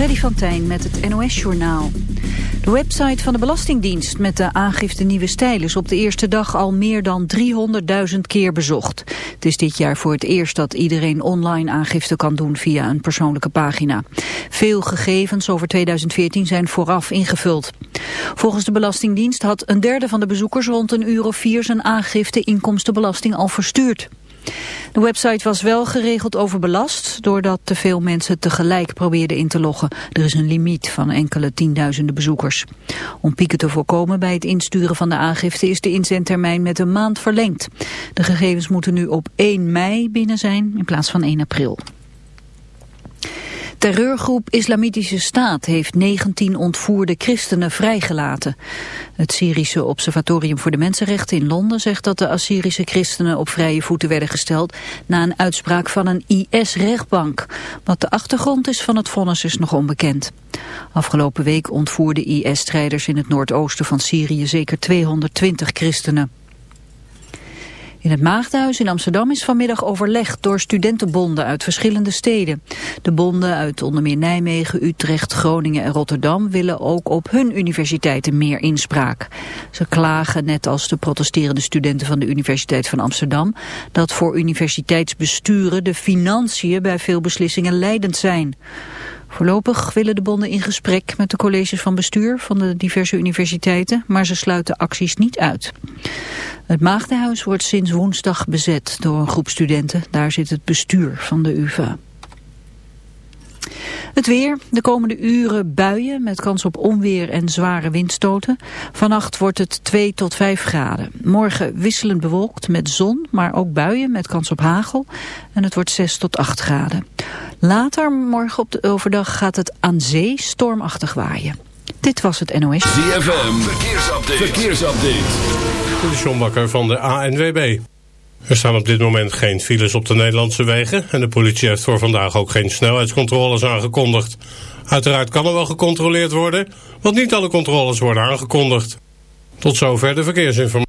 Freddy van Tijn met het NOS-journaal. De website van de Belastingdienst met de aangifte Nieuwe Stijl is op de eerste dag al meer dan 300.000 keer bezocht. Het is dit jaar voor het eerst dat iedereen online aangifte kan doen via een persoonlijke pagina. Veel gegevens over 2014 zijn vooraf ingevuld. Volgens de Belastingdienst had een derde van de bezoekers rond een uur of vier zijn aangifte inkomstenbelasting al verstuurd. De website was wel geregeld overbelast doordat te veel mensen tegelijk probeerden in te loggen. Er is een limiet van enkele tienduizenden bezoekers. Om pieken te voorkomen bij het insturen van de aangifte is de inzendtermijn met een maand verlengd. De gegevens moeten nu op 1 mei binnen zijn in plaats van 1 april. Terreurgroep Islamitische Staat heeft 19 ontvoerde christenen vrijgelaten. Het Syrische Observatorium voor de Mensenrechten in Londen zegt dat de Assyrische christenen op vrije voeten werden gesteld na een uitspraak van een IS-rechtbank. Wat de achtergrond is van het vonnis is nog onbekend. Afgelopen week ontvoerden IS-strijders in het noordoosten van Syrië zeker 220 christenen. In het Maagdhuis in Amsterdam is vanmiddag overlegd door studentenbonden uit verschillende steden. De bonden uit onder meer Nijmegen, Utrecht, Groningen en Rotterdam willen ook op hun universiteiten meer inspraak. Ze klagen, net als de protesterende studenten van de Universiteit van Amsterdam, dat voor universiteitsbesturen de financiën bij veel beslissingen leidend zijn. Voorlopig willen de bonden in gesprek met de colleges van bestuur van de diverse universiteiten, maar ze sluiten acties niet uit. Het Maagdenhuis wordt sinds woensdag bezet door een groep studenten. Daar zit het bestuur van de UvA. Het weer, de komende uren buien met kans op onweer en zware windstoten. Vannacht wordt het 2 tot 5 graden. Morgen wisselend bewolkt met zon, maar ook buien met kans op hagel. En het wordt 6 tot 8 graden. Later, morgen op de overdag, gaat het aan zee stormachtig waaien. Dit was het NOS. ZFM, verkeersupdate. verkeersupdate. De John Bakker van de ANWB. Er staan op dit moment geen files op de Nederlandse wegen... en de politie heeft voor vandaag ook geen snelheidscontroles aangekondigd. Uiteraard kan er wel gecontroleerd worden... want niet alle controles worden aangekondigd. Tot zover de verkeersinformatie.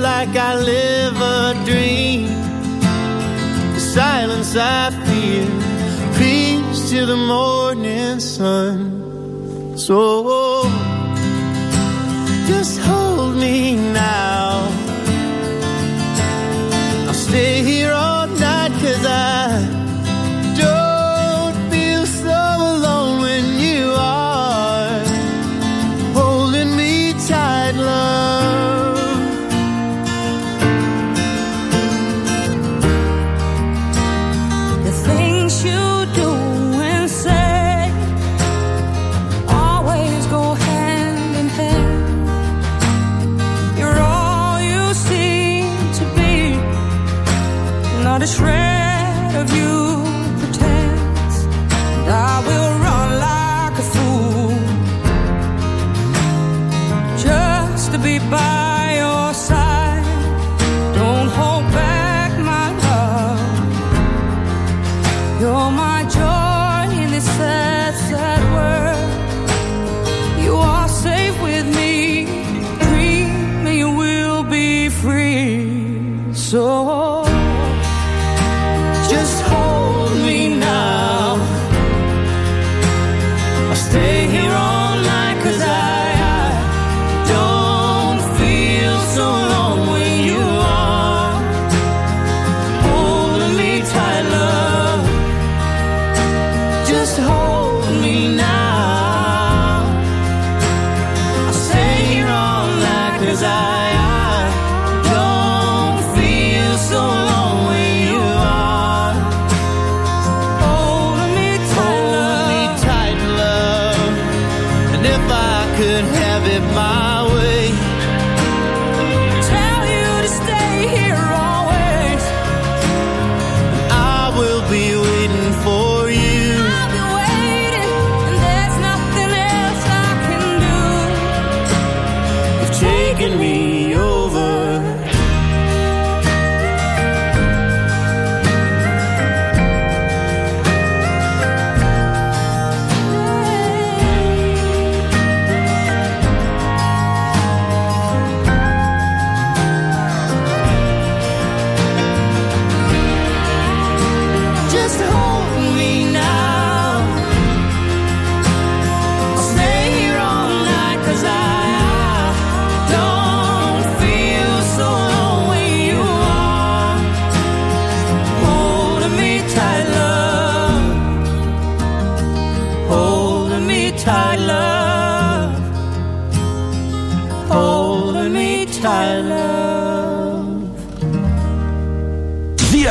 like I live a dream. The silence I feel, peace to the morning sun. So.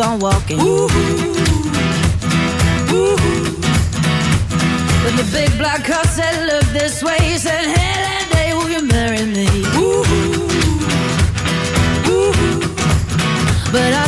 On walking. When the big black horse said, Look this way, he said, that day, will you marry me? But I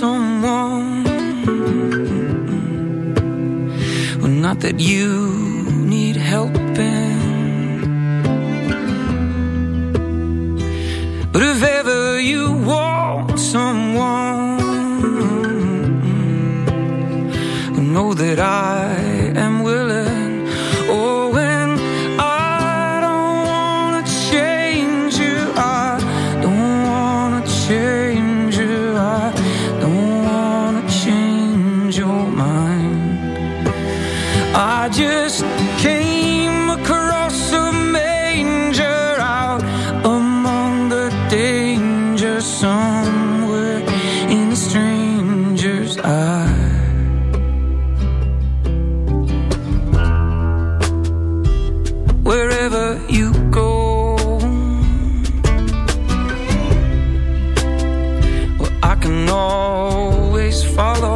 someone not that you need helping. But if ever you want someone, know that I am willing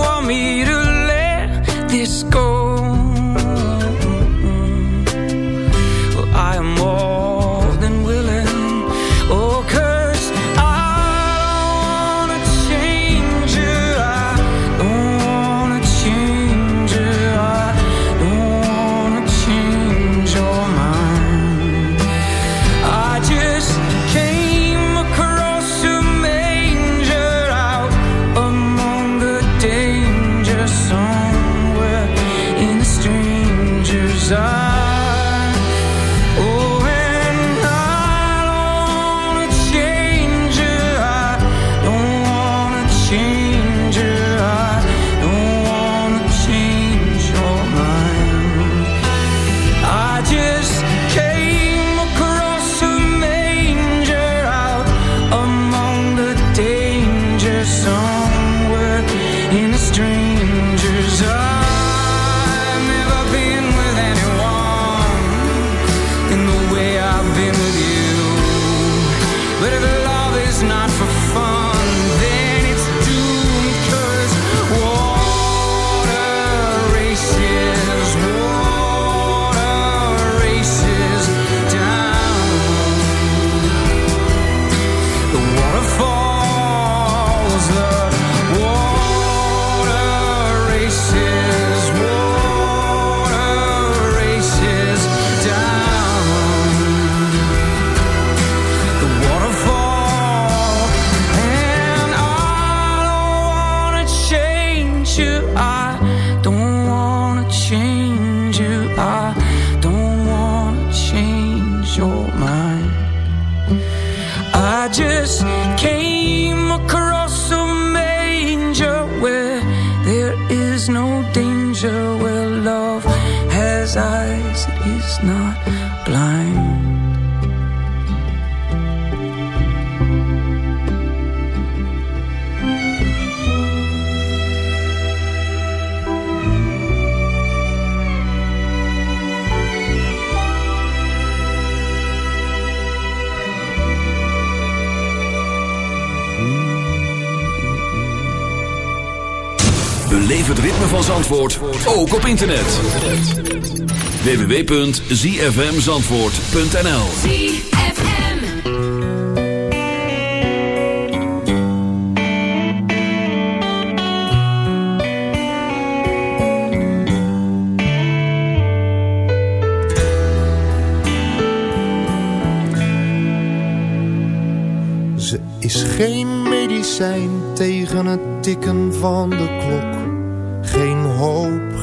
Want me to internet. www.zfmzandvoort.nl Ze is geen medicijn tegen het tikken van de klok geen hoop,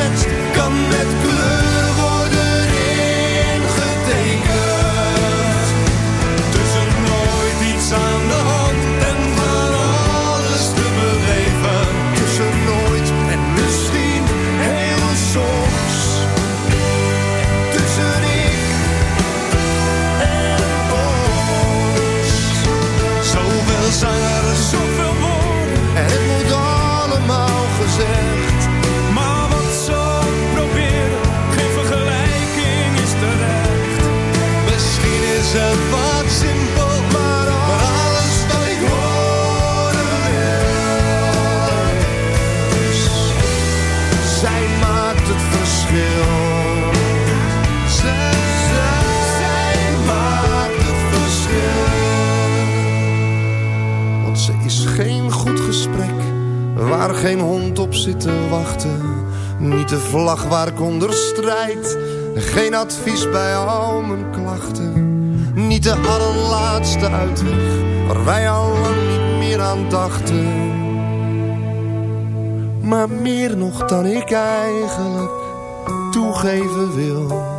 fetched advies bij al mijn klachten. Niet de allerlaatste uitweg, waar wij al niet meer aan dachten. Maar meer nog dan ik eigenlijk toegeven wil.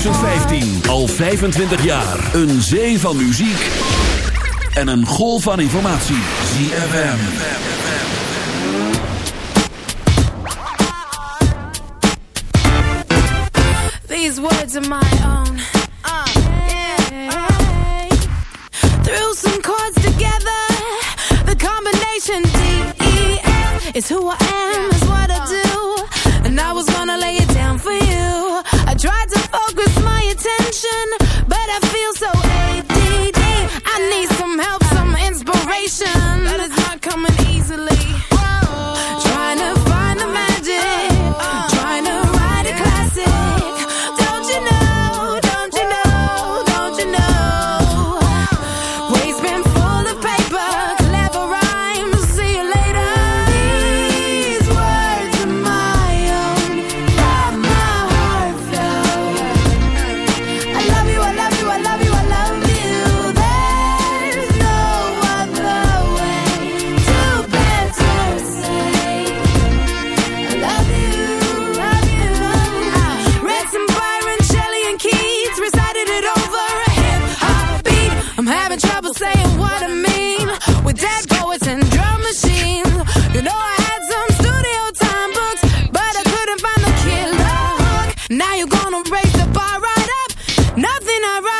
2015. Al 25 jaar. Een zee van muziek. En een golf van informatie. ZFM. These words are my own. Uh. Threw some chords together. The combination D-E-F is who I am. gonna raise the bar right up. Nothing I write.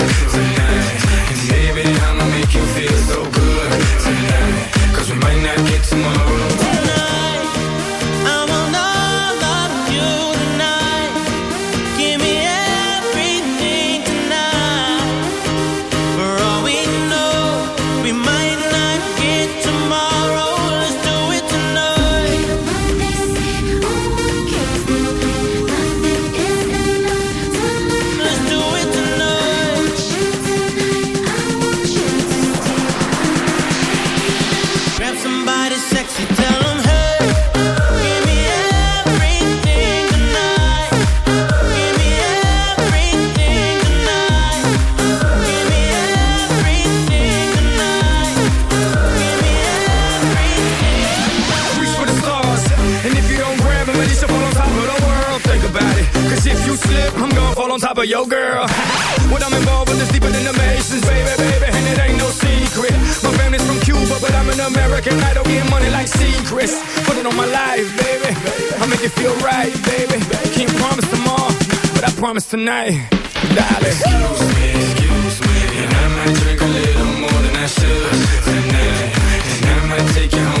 make it feel right, baby. Can't promise tomorrow, but I promise tonight. Darling. Excuse me, excuse me. And I might drink a little more than I should tonight. And I might take you home